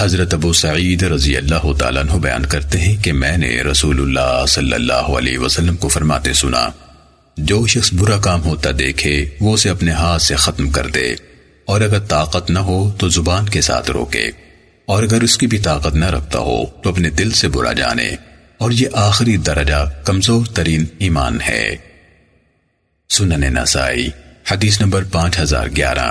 حضرت ابو سعید رضی اللہ تعالیٰ عنہ بیان کرتے ہیں کہ میں نے رسول اللہ صلی اللہ علیہ وسلم کو فرماتے سنا، جو شخص برا کام ہوتا دیکھے، وہ اسے اپنے ہاتھ سے ختم کر دے، اور اگر طاقت نہ ہو تو زبان کے ساتھ روکے، اور اگر اس کی بھی طاقت نہ رکھتا ہو تو اپنے دل سے برا جانے، اور یہ آخری درجہ کمزور ترین ایمان ہے۔ سنن نسائی، حدیث نمبر پانچ ہزار گیارہ۔